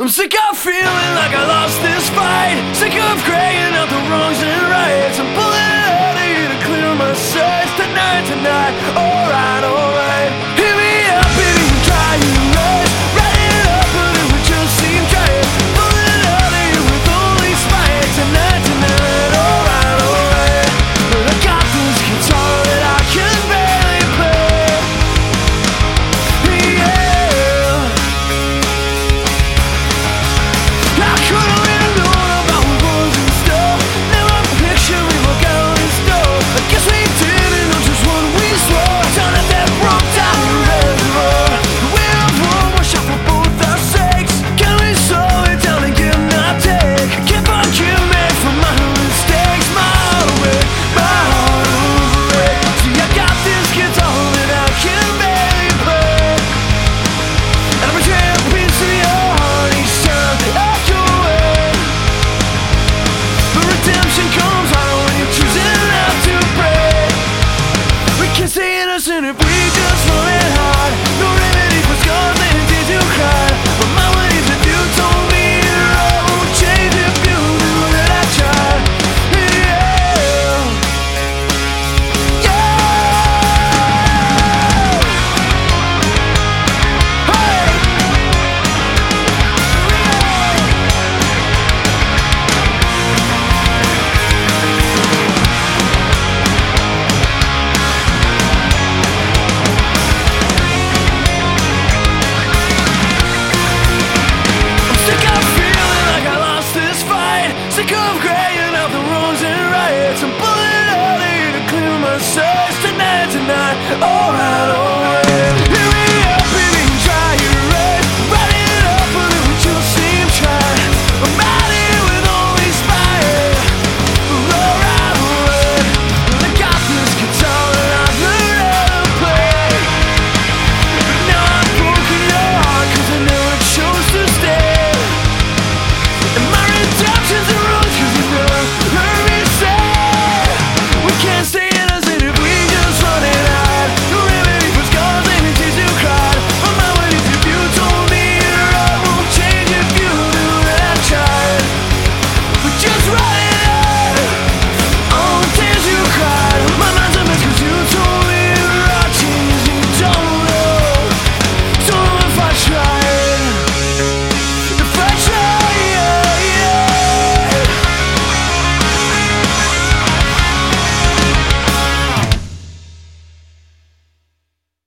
I'm sick of feeling like I lost this fight. Sick of graying out the wrongs and rights. It's a bullet early to clear my sights tonight, tonight. Alright, alright.